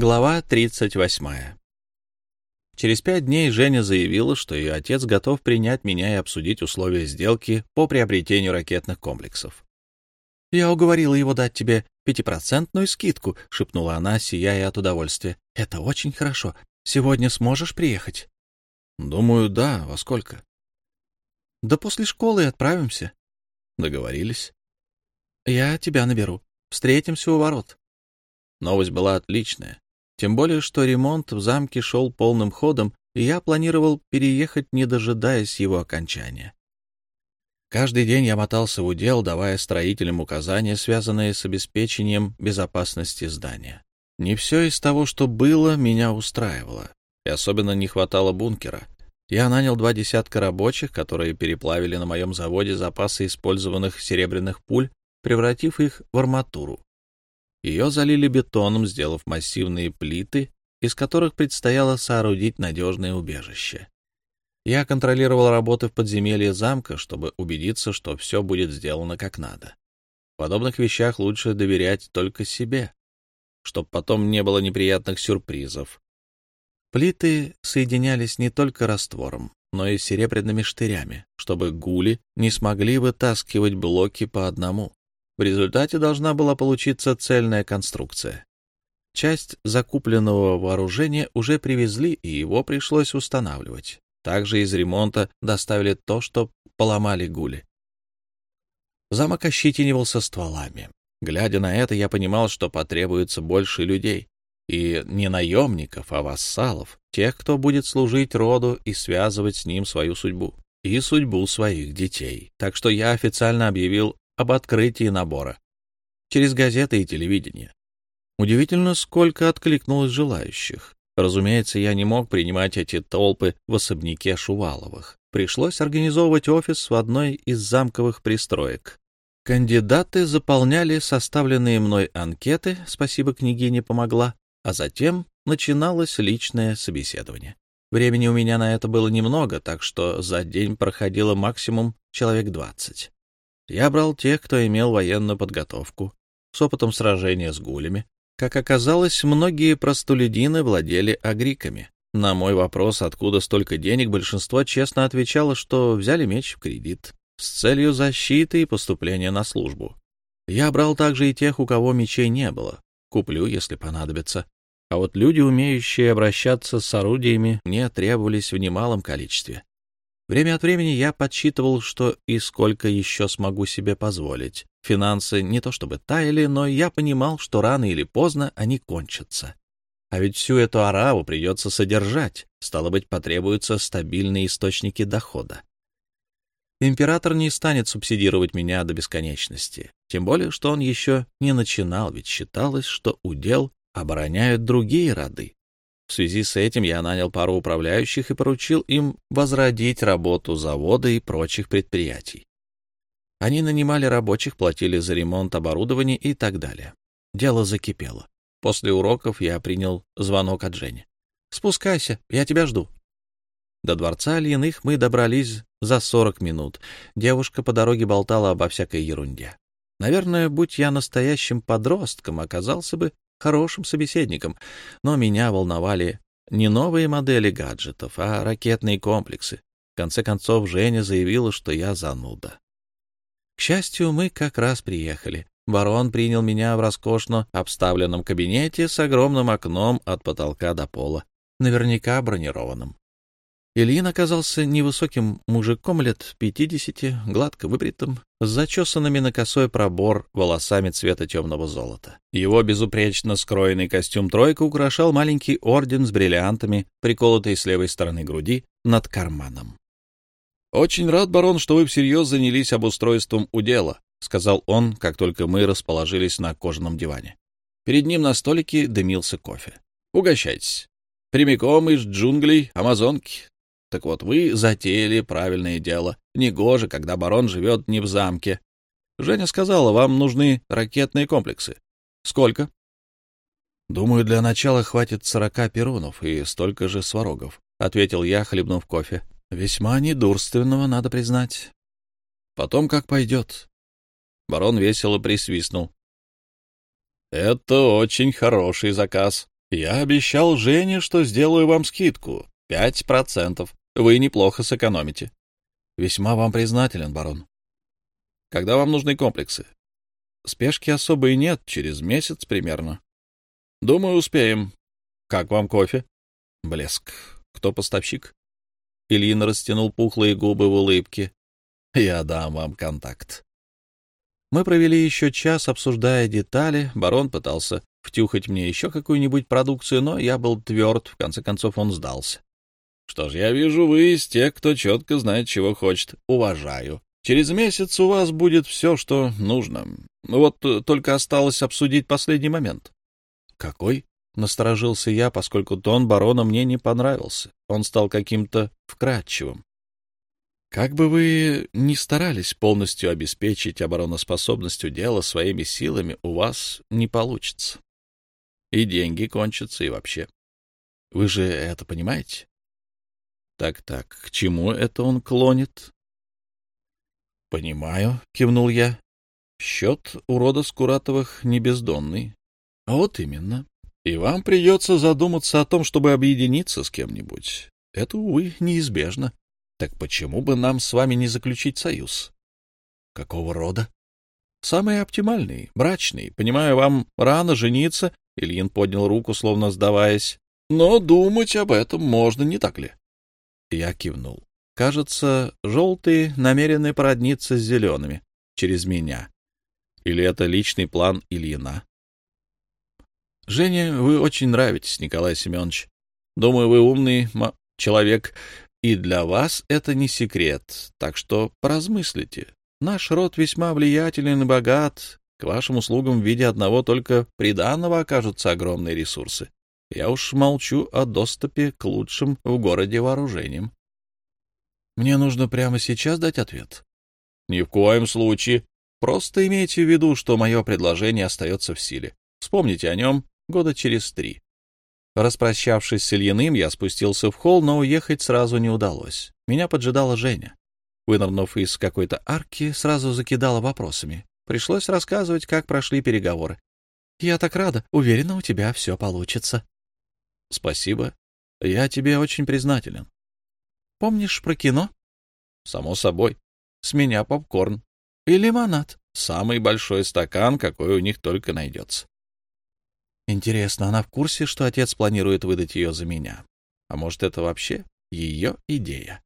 Глава 38. Через пять дней Женя заявила, что ее отец готов принять меня и обсудить условия сделки по приобретению ракетных комплексов. «Я уговорила его дать тебе пятипроцентную скидку», — шепнула она, сияя от удовольствия. «Это очень хорошо. Сегодня сможешь приехать?» «Думаю, да. Во сколько?» «Да после школы отправимся». «Договорились». «Я тебя наберу. Встретимся у ворот». Новость была отличная. Тем более, что ремонт в замке шел полным ходом, и я планировал переехать, не дожидаясь его окончания. Каждый день я мотался в удел, давая строителям указания, связанные с обеспечением безопасности здания. Не все из того, что было, меня устраивало, и особенно не хватало бункера. Я нанял два десятка рабочих, которые переплавили на моем заводе запасы использованных серебряных пуль, превратив их в арматуру. Ее залили бетоном, сделав массивные плиты, из которых предстояло соорудить надежное убежище. Я контролировал работы в подземелье замка, чтобы убедиться, что все будет сделано как надо. В подобных вещах лучше доверять только себе, чтобы потом не было неприятных сюрпризов. Плиты соединялись не только раствором, но и серебряными штырями, чтобы гули не смогли вытаскивать блоки по одному. В результате должна была получиться цельная конструкция. Часть закупленного вооружения уже привезли, и его пришлось устанавливать. Также из ремонта доставили то, что поломали гули. Замок ощетинивался стволами. Глядя на это, я понимал, что потребуется больше людей. И не наемников, а вассалов, тех, кто будет служить роду и связывать с ним свою судьбу и судьбу своих детей. Так что я официально объявил об открытии набора через газеты и телевидение. Удивительно, сколько откликнулось желающих. Разумеется, я не мог принимать эти толпы в особняке Шуваловых. Пришлось организовывать офис в одной из замковых пристроек. Кандидаты заполняли составленные мной анкеты, спасибо княгине помогла, а затем начиналось личное собеседование. Времени у меня на это было немного, так что за день проходило максимум человек двадцать. Я брал тех, кто имел военную подготовку, с опытом сражения с гулями. Как оказалось, многие простолюдины владели агриками. На мой вопрос, откуда столько денег, большинство честно отвечало, что взяли меч в кредит с целью защиты и поступления на службу. Я брал также и тех, у кого мечей не было. Куплю, если понадобится. А вот люди, умеющие обращаться с орудиями, мне требовались в немалом количестве. Время от времени я подсчитывал, что и сколько еще смогу себе позволить. Финансы не то чтобы таяли, но я понимал, что рано или поздно они кончатся. А ведь всю эту араву придется содержать, стало быть, потребуются стабильные источники дохода. Император не станет субсидировать меня до бесконечности, тем более, что он еще не начинал, ведь считалось, что удел обороняют другие роды. В связи с этим я нанял пару управляющих и поручил им возродить работу завода и прочих предприятий. Они нанимали рабочих, платили за ремонт оборудования и так далее. Дело закипело. После уроков я принял звонок от Жени. «Спускайся, я тебя жду». До дворца Ильиных мы добрались за сорок минут. Девушка по дороге болтала обо всякой ерунде. Наверное, будь я настоящим подростком, оказался бы хорошим собеседником, но меня волновали не новые модели гаджетов, а ракетные комплексы. В конце концов, Женя заявила, что я зануда. К счастью, мы как раз приехали. Барон принял меня в роскошно обставленном кабинете с огромным окном от потолка до пола, наверняка бронированным. Ильин оказался невысоким мужиком лет пятидесяти, гладко выбритым, с зачесанными на косой пробор волосами цвета темного золота. Его безупречно скроенный костюм «тройка» украшал маленький орден с бриллиантами, приколотый с левой стороны груди над карманом. «Очень рад, барон, что вы всерьез занялись обустройством удела», — сказал он, как только мы расположились на кожаном диване. Перед ним на столике дымился кофе. «Угощайтесь. Прямиком из джунглей Амазонки. Так вот, вы затеяли правильное дело. Негоже, когда барон живет не в замке. Женя сказала, вам нужны ракетные комплексы. Сколько? Думаю, для начала хватит сорока перунов и столько же сварогов, — ответил я, хлебнув кофе. Весьма недурственного, надо признать. Потом как пойдет. Барон весело присвистнул. — Это очень хороший заказ. Я обещал Жене, что сделаю вам скидку. Пять процентов. Вы неплохо сэкономите. Весьма вам признателен, барон. Когда вам нужны комплексы? Спешки особой нет, через месяц примерно. Думаю, успеем. Как вам кофе? Блеск. Кто поставщик? Ильин растянул пухлые губы в улыбке. Я дам вам контакт. Мы провели еще час, обсуждая детали. Барон пытался втюхать мне еще какую-нибудь продукцию, но я был тверд, в конце концов он сдался. Что ж, я вижу, вы из тех, кто четко знает, чего хочет. Уважаю. Через месяц у вас будет все, что нужно. Вот только осталось обсудить последний момент. Какой? Насторожился я, поскольку тон барона мне не понравился. Он стал каким-то вкрадчивым. Как бы вы ни старались полностью обеспечить обороноспособность дела своими силами, у вас не получится. И деньги кончатся, и вообще. Вы же это понимаете? Так-так, к чему это он клонит? — Понимаю, — кивнул я. — Счет у рода Скуратовых не бездонный. — Вот именно. И вам придется задуматься о том, чтобы объединиться с кем-нибудь. Это, увы, неизбежно. Так почему бы нам с вами не заключить союз? — Какого рода? — Самый оптимальный, брачный. Понимаю, вам рано жениться. Ильин поднял руку, словно сдаваясь. Но думать об этом можно, не так ли? Я кивнул. Кажется, желтые намерены породниться с зелеными через меня. Или это личный план Ильина? Женя, вы очень нравитесь, Николай Семенович. Думаю, вы умный человек, и для вас это не секрет, так что поразмыслите. Наш род весьма влиятелен и богат. К вашим услугам в виде одного только приданного окажутся огромные ресурсы. Я уж молчу о доступе к лучшим в городе вооружениям. Мне нужно прямо сейчас дать ответ? Ни в коем случае. Просто имейте в виду, что мое предложение остается в силе. Вспомните о нем года через три. Распрощавшись с Ильиным, я спустился в холл, но уехать сразу не удалось. Меня поджидала Женя. Вынырнув из какой-то арки, сразу закидала вопросами. Пришлось рассказывать, как прошли переговоры. «Я так рада. Уверена, у тебя все получится». — Спасибо. Я тебе очень признателен. — Помнишь про кино? — Само собой. С меня попкорн. И лимонад. Самый большой стакан, какой у них только найдется. Интересно, она в курсе, что отец планирует выдать ее за меня? А может, это вообще ее идея?